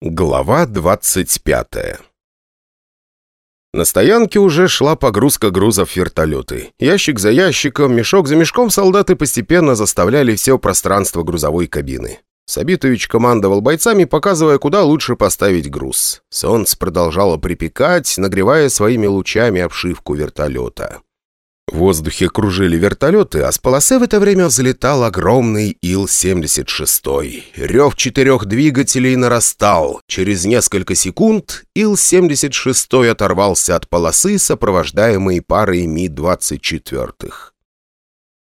Глава 25 На стоянке уже шла погрузка грузов в вертолеты. Ящик за ящиком, мешок за мешком солдаты постепенно заставляли все пространство грузовой кабины. Сабитович командовал бойцами, показывая, куда лучше поставить груз. Солнце продолжало припекать, нагревая своими лучами обшивку вертолета. В воздухе кружили вертолеты, а с полосы в это время взлетал огромный Ил-76. Рев четырех двигателей нарастал. Через несколько секунд Ил-76 оторвался от полосы, сопровождаемый парой Ми-24.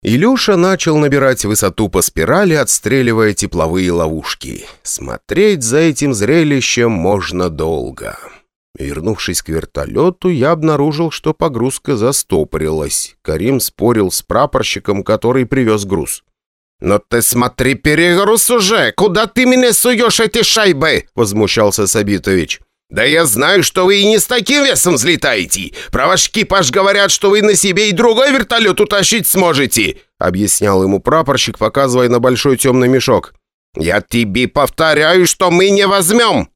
Илюша начал набирать высоту по спирали, отстреливая тепловые ловушки. Смотреть за этим зрелищем можно долго. Вернувшись к вертолету, я обнаружил, что погрузка застопорилась. Карим спорил с прапорщиком, который привез груз. «Но ты смотри, перегруз уже! Куда ты меня суешь эти шайбы?» – возмущался Сабитович. «Да я знаю, что вы и не с таким весом взлетаете. Про ваш экипаж говорят, что вы на себе и другой вертолет утащить сможете», – объяснял ему прапорщик, показывая на большой темный мешок. «Я тебе повторяю, что мы не возьмем!»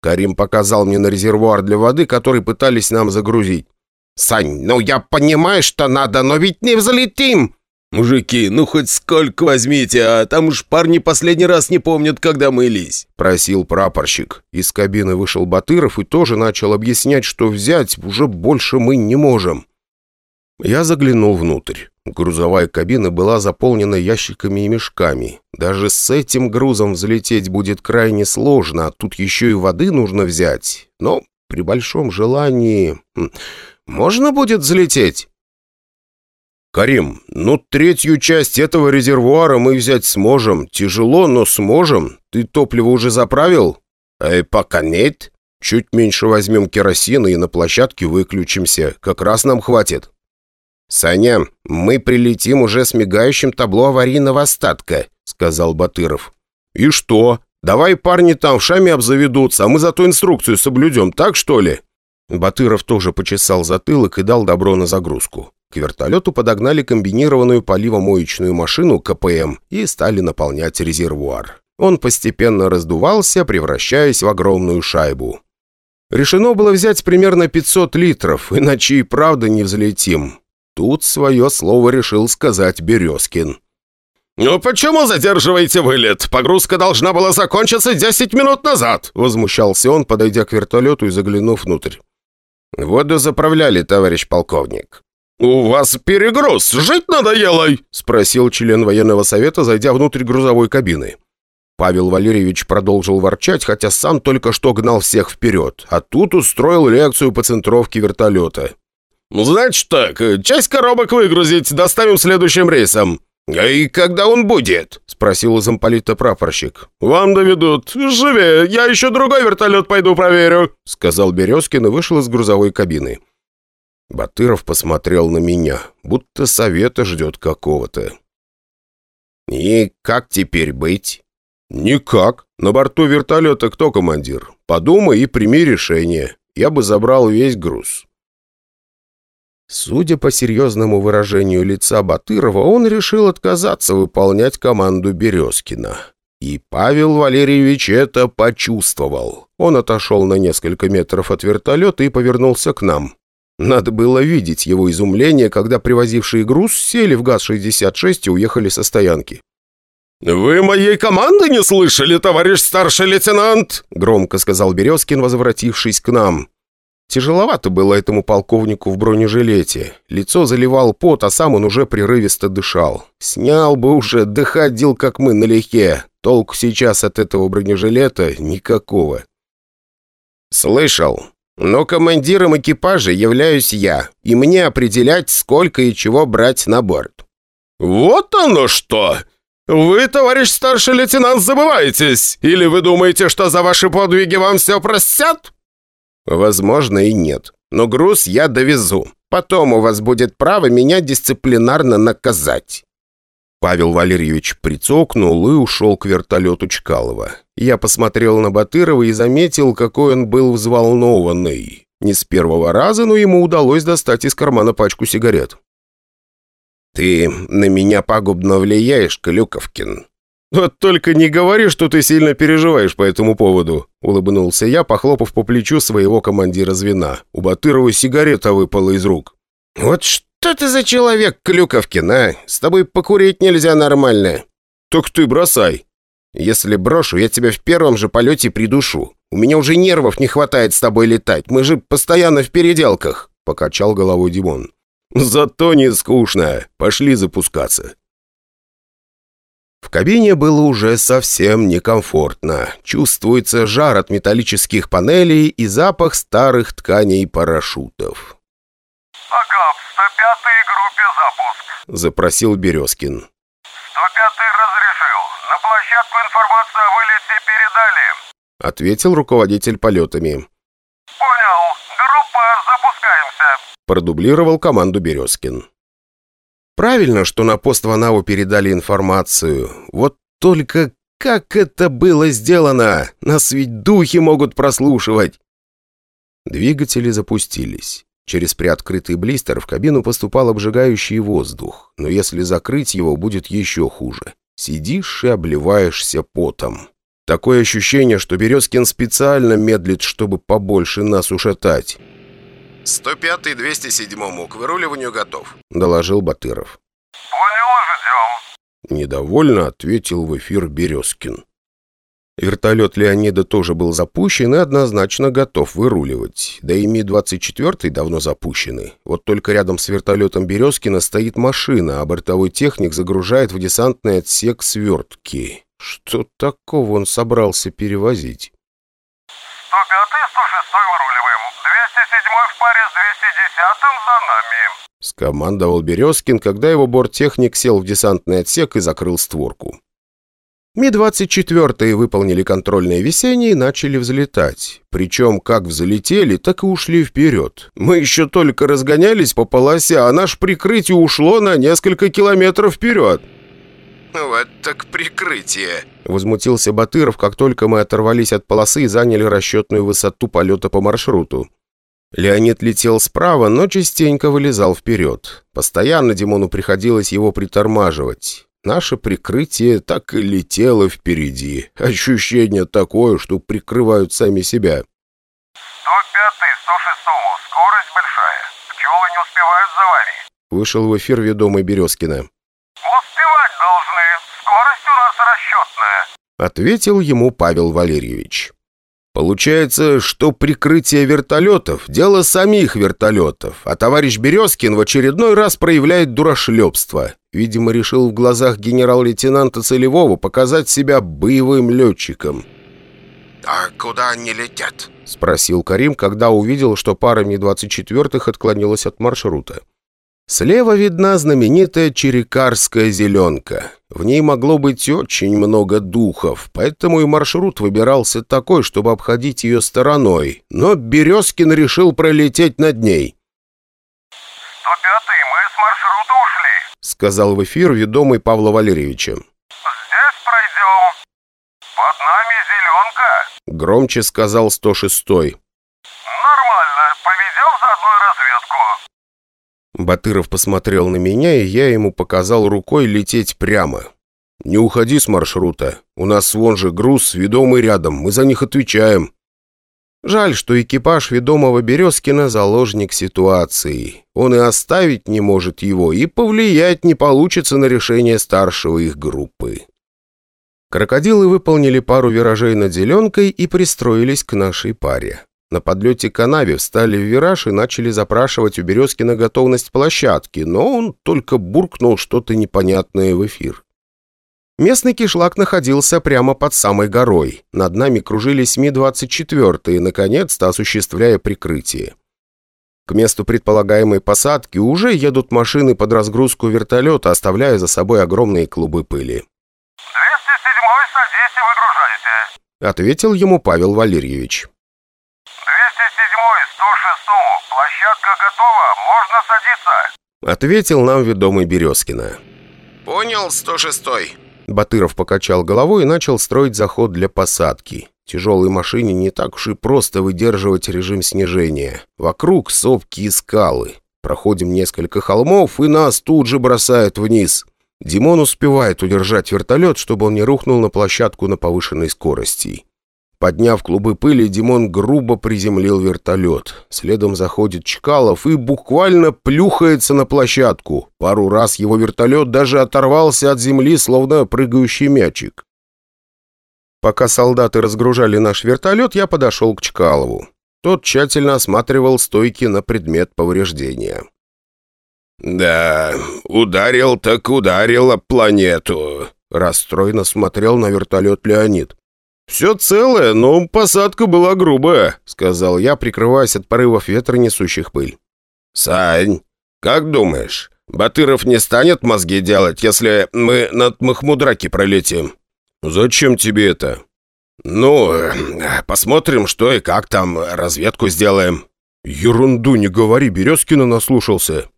Карим показал мне на резервуар для воды, который пытались нам загрузить. «Сань, ну я понимаю, что надо, но ведь не взлетим!» «Мужики, ну хоть сколько возьмите, а там уж парни последний раз не помнят, когда мылись», — просил прапорщик. Из кабины вышел Батыров и тоже начал объяснять, что взять уже больше мы не можем. Я заглянул внутрь. Грузовая кабина была заполнена ящиками и мешками. Даже с этим грузом взлететь будет крайне сложно, а тут еще и воды нужно взять. Но при большом желании... Хм, можно будет взлететь? «Карим, ну третью часть этого резервуара мы взять сможем. Тяжело, но сможем. Ты топливо уже заправил?» «Э, пока нет. Чуть меньше возьмем керосина и на площадке выключимся. Как раз нам хватит». «Саня, мы прилетим уже с мигающим табло аварийного остатка», — сказал Батыров. «И что? Давай парни там в шаме обзаведутся, а мы зато инструкцию соблюдем, так что ли?» Батыров тоже почесал затылок и дал добро на загрузку. К вертолету подогнали комбинированную поливомоечную машину КПМ и стали наполнять резервуар. Он постепенно раздувался, превращаясь в огромную шайбу. Решено было взять примерно 500 литров, иначе и правда не взлетим. Тут свое слово решил сказать Березкин. «Ну почему задерживаете вылет? Погрузка должна была закончиться 10 минут назад!» Возмущался он, подойдя к вертолету и заглянув внутрь. «Воду заправляли, товарищ полковник». «У вас перегруз! Жить надоело!» Спросил член военного совета, зайдя внутрь грузовой кабины. Павел Валерьевич продолжил ворчать, хотя сам только что гнал всех вперед, а тут устроил лекцию по центровке вертолета. Ну, «Значит так, часть коробок выгрузить, доставим следующим рейсом». «А и когда он будет?» – спросил замполита прапорщик. «Вам доведут. Живее, я еще другой вертолет пойду проверю», – сказал Березкин и вышел из грузовой кабины. Батыров посмотрел на меня, будто совета ждет какого-то. «И как теперь быть?» «Никак. На борту вертолета кто командир? Подумай и прими решение. Я бы забрал весь груз». Судя по серьезному выражению лица Батырова, он решил отказаться выполнять команду Березкина. И Павел Валерьевич это почувствовал. Он отошел на несколько метров от вертолета и повернулся к нам. Надо было видеть его изумление, когда привозившие груз сели в ГАЗ-66 и уехали со стоянки. «Вы моей команды не слышали, товарищ старший лейтенант?» громко сказал Березкин, возвратившись к нам. Тяжеловато было этому полковнику в бронежилете. Лицо заливал пот, а сам он уже прерывисто дышал. Снял бы уже, доходил, как мы, налегке. Толку сейчас от этого бронежилета никакого. «Слышал. Но командиром экипажа являюсь я, и мне определять, сколько и чего брать на борт». «Вот оно что! Вы, товарищ старший лейтенант, забываетесь? Или вы думаете, что за ваши подвиги вам все простят?» «Возможно, и нет. Но груз я довезу. Потом у вас будет право меня дисциплинарно наказать». Павел Валерьевич прицокнул и ушел к вертолету Чкалова. Я посмотрел на Батырова и заметил, какой он был взволнованный. Не с первого раза, но ему удалось достать из кармана пачку сигарет. «Ты на меня пагубно влияешь, Клюковкин. «Вот только не говори, что ты сильно переживаешь по этому поводу», — улыбнулся я, похлопав по плечу своего командира звена. У Батырова сигарета выпала из рук. «Вот что ты за человек, Клюковкин, а? С тобой покурить нельзя нормально». «Так ты бросай». «Если брошу, я тебя в первом же полете придушу. У меня уже нервов не хватает с тобой летать. Мы же постоянно в переделках», — покачал головой Димон. «Зато не скучно. Пошли запускаться». В кабине было уже совсем некомфортно. Чувствуется жар от металлических панелей и запах старых тканей парашютов. «Ага, в 105-й группе запуск», — запросил Березкин. «105-й разрешил. На площадку информацию о вылете передали», — ответил руководитель полетами. «Понял. Группа, запускаемся», — продублировал команду Березкин. Правильно, что на пост Ванаву передали информацию. Вот только как это было сделано? Нас ведь духи могут прослушивать. Двигатели запустились. Через приоткрытый блистер в кабину поступал обжигающий воздух, но если закрыть его, будет еще хуже. Сидишь и обливаешься потом. Такое ощущение, что Березкин специально медлит, чтобы побольше нас ушатать. 105-й 207-му к выруливанию готов», — доложил Батыров. «Понял, ждем». Недовольно ответил в эфир Березкин. Вертолет Леонида тоже был запущен и однозначно готов выруливать. Да и Ми-24 давно запущены. Вот только рядом с вертолетом Березкина стоит машина, а бортовой техник загружает в десантный отсек свертки. Что такого он собрался перевозить? 105-й, 106-й выруливаем. 207-й в паре с 210-м за нами. Скомандовал Березкин, когда его борттехник сел в десантный отсек и закрыл створку. Ми-24 выполнили контрольное весеннее и начали взлетать. Причем как взлетели, так и ушли вперед. Мы еще только разгонялись по полосе, а наше прикрытие ушло на несколько километров вперед. «Вот так прикрытие!» — возмутился Батыров, как только мы оторвались от полосы и заняли расчетную высоту полета по маршруту. Леонид летел справа, но частенько вылезал вперед. Постоянно Димону приходилось его притормаживать. Наше прикрытие так и летело впереди. Ощущение такое, что прикрывают сами себя. 105-й, 106-му. Скорость большая. Пчелы не успевают за вами. Вышел в эфир ведомый Березкина. Успевать должны. Скорость у нас расчетная. Ответил ему Павел Валерьевич. Получается, что прикрытие вертолетов – дело самих вертолетов, а товарищ Березкин в очередной раз проявляет дурашлепство. Видимо, решил в глазах генерал-лейтенанта Целевого показать себя боевым летчиком. «А куда они летят?» – спросил Карим, когда увидел, что пара Ми-24 отклонилась от маршрута. Слева видна знаменитая Черекарская зеленка. В ней могло быть очень много духов, поэтому и маршрут выбирался такой, чтобы обходить ее стороной. Но Березкин решил пролететь над ней. «105-й, мы с маршрута ушли», — сказал в эфир ведомый Павла Валерьевича. «Здесь пройдем. Под нами зеленка», — громче сказал 106-й. «Нормально. Поведем заодно и разведку». Батыров посмотрел на меня, и я ему показал рукой лететь прямо. «Не уходи с маршрута. У нас вон же груз, ведомый рядом. Мы за них отвечаем». Жаль, что экипаж ведомого Березкина – заложник ситуации. Он и оставить не может его, и повлиять не получится на решение старшего их группы. Крокодилы выполнили пару виражей над зеленкой и пристроились к нашей паре. На подлете к канаве встали в вираж и начали запрашивать у Березкина готовность площадки, но он только буркнул что-то непонятное в эфир. Местный кишлак находился прямо под самой горой. Над нами кружились Ми-24, наконец-то осуществляя прикрытие. К месту предполагаемой посадки уже едут машины под разгрузку вертолета, оставляя за собой огромные клубы пыли. «207-й, садись и выгружайте», — ответил ему Павел Валерьевич. 207-й, 106-му. Площадка готова, можно садиться», — ответил нам ведомый Березкина. «Понял, 106-й». Батыров покачал головой и начал строить заход для посадки. Тяжелой машине не так уж и просто выдерживать режим снижения. Вокруг сопки и скалы. Проходим несколько холмов, и нас тут же бросают вниз. Димон успевает удержать вертолет, чтобы он не рухнул на площадку на повышенной скорости. Подняв клубы пыли, Димон грубо приземлил вертолет. Следом заходит Чкалов и буквально плюхается на площадку. Пару раз его вертолет даже оторвался от земли, словно прыгающий мячик. Пока солдаты разгружали наш вертолет, я подошел к Чкалову. Тот тщательно осматривал стойки на предмет повреждения. «Да, ударил так ударил об планету», — расстроенно смотрел на вертолет Леонид. «Все целое, но посадка была грубая», — сказал я, прикрываясь от порывов ветра, несущих пыль. «Сань, как думаешь, Батыров не станет мозги делать, если мы над Махмудраки пролетим?» «Зачем тебе это?» «Ну, посмотрим, что и как там, разведку сделаем». «Ерунду не говори, Березкина наслушался».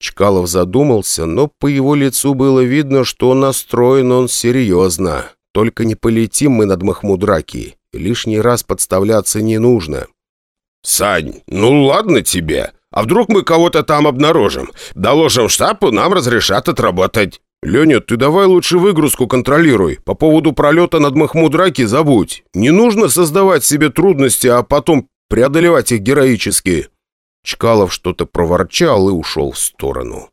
Чкалов задумался, но по его лицу было видно, что настроен он серьезно. Только не полетим мы над Махмудраки. Лишний раз подставляться не нужно. «Сань, ну ладно тебе. А вдруг мы кого-то там обнаружим? Доложим штабу, нам разрешат отработать». «Леня, ты давай лучше выгрузку контролируй. По поводу пролета над Махмудраки забудь. Не нужно создавать себе трудности, а потом преодолевать их героически». Чкалов что-то проворчал и ушел в сторону.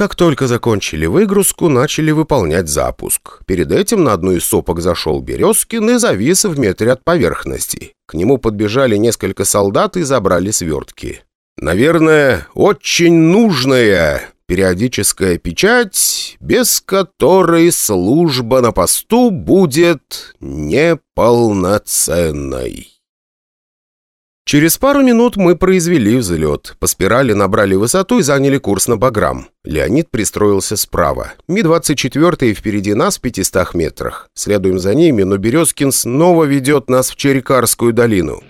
Как только закончили выгрузку, начали выполнять запуск. Перед этим на одну из сопок зашел Березкин и завис в метре от поверхности. К нему подбежали несколько солдат и забрали свертки. Наверное, очень нужная периодическая печать, без которой служба на посту будет неполноценной. Через пару минут мы произвели взлет. По спирали набрали высоту и заняли курс на Баграм. Леонид пристроился справа. Ми-24 впереди нас в 500 метрах. Следуем за ними, но Березкин снова ведет нас в Черекарскую долину.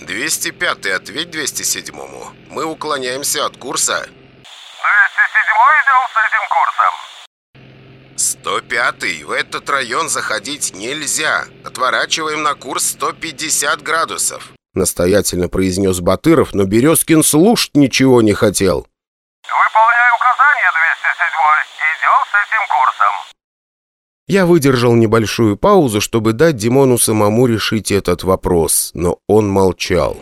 205-й, ответь 207-му. Мы уклоняемся от курса. 207 идем с этим курсом. 105-й, в этот район заходить нельзя. Отворачиваем на курс 150 градусов. Настоятельно произнес Батыров, но Березкин слушать ничего не хотел. Выполняю указание 207 идем с этим курсом. Я выдержал небольшую паузу, чтобы дать Димону самому решить этот вопрос, но он молчал.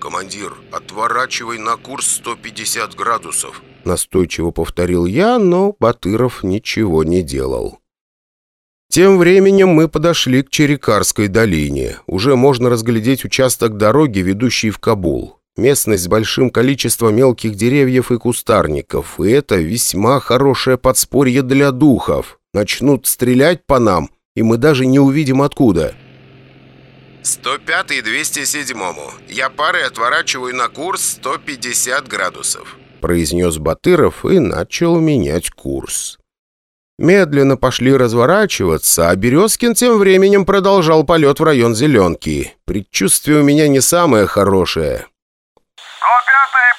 «Командир, отворачивай на курс 150 градусов», настойчиво повторил я, но Батыров ничего не делал. Тем временем мы подошли к Черекарской долине. Уже можно разглядеть участок дороги, ведущий в Кабул. Местность с большим количеством мелких деревьев и кустарников. И это весьма хорошее подспорье для духов. Начнут стрелять по нам, и мы даже не увидим откуда. 105-й 207-му. Я парой отворачиваю на курс 150 градусов», произнес Батыров и начал менять курс. Медленно пошли разворачиваться, а Березкин тем временем продолжал полет в район Зеленки. Предчувствие у меня не самое хорошее. 105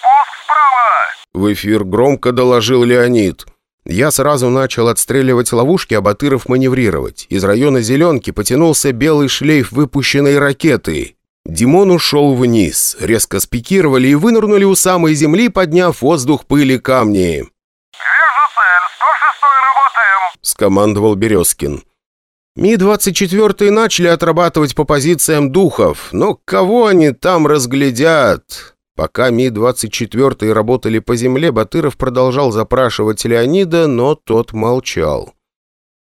пуск справа. В эфир громко доложил Леонид. Я сразу начал отстреливать ловушки, а Батыров маневрировать. Из района Зеленки потянулся белый шлейф выпущенной ракеты. Димон ушел вниз. Резко спикировали и вынырнули у самой земли, подняв воздух пыли камни. Вижу цель. 106 работаем. — скомандовал Березкин. Ми-24 начали отрабатывать по позициям духов, но кого они там разглядят? Пока Ми-24 работали по земле, Батыров продолжал запрашивать Леонида, но тот молчал.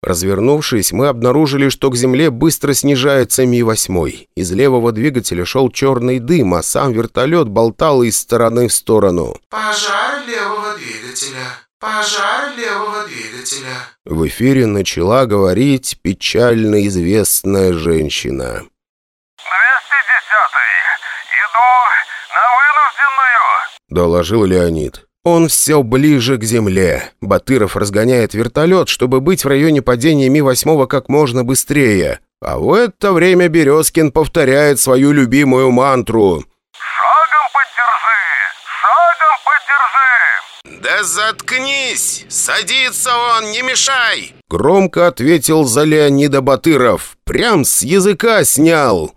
Развернувшись, мы обнаружили, что к земле быстро снижается Ми-8. Из левого двигателя шел черный дым, а сам вертолет болтал из стороны в сторону. Пожар левого двигателя. Пожар левого двигателя. В эфире начала говорить печально известная женщина. 210 Иду на вынужденную. доложил Леонид. Он все ближе к земле. Батыров разгоняет вертолет, чтобы быть в районе падения Ми-8 как можно быстрее. А в это время Березкин повторяет свою любимую мантру. «Да заткнись! Садится он, не мешай!» Громко ответил за Леонида Батыров. Прям с языка снял.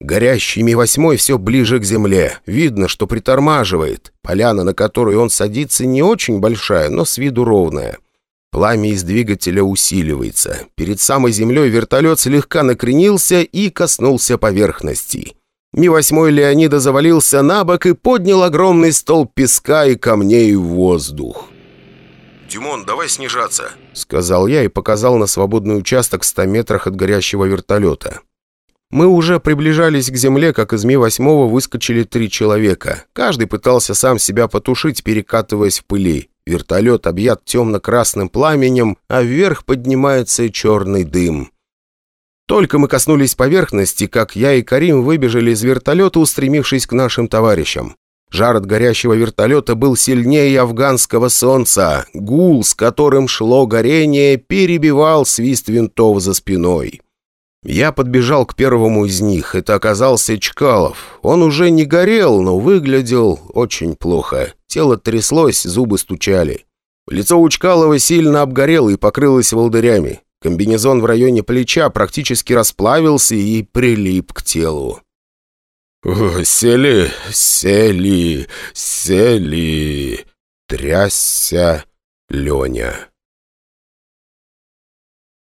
Горящий Ми-8 все ближе к земле. Видно, что притормаживает. Поляна, на которую он садится, не очень большая, но с виду ровная. Пламя из двигателя усиливается. Перед самой землей вертолет слегка накренился и коснулся поверхности. Ми-8 Леонида завалился на бок и поднял огромный стол песка и камней в воздух. «Димон, давай снижаться», — сказал я и показал на свободный участок в 100 метрах от горящего вертолета. Мы уже приближались к земле, как из Ми-8 выскочили три человека. Каждый пытался сам себя потушить, перекатываясь в пыли. Вертолет объят темно-красным пламенем, а вверх поднимается черный дым. Только мы коснулись поверхности, как я и Карим выбежали из вертолета, устремившись к нашим товарищам. Жар от горящего вертолета был сильнее афганского солнца. Гул, с которым шло горение, перебивал свист винтов за спиной. Я подбежал к первому из них. Это оказался Чкалов. Он уже не горел, но выглядел очень плохо. Тело тряслось, зубы стучали. Лицо у Чкалова сильно обгорело и покрылось волдырями. Комбинезон в районе плеча практически расплавился и прилип к телу. «Сели, сели, сели!» Трясся Леня.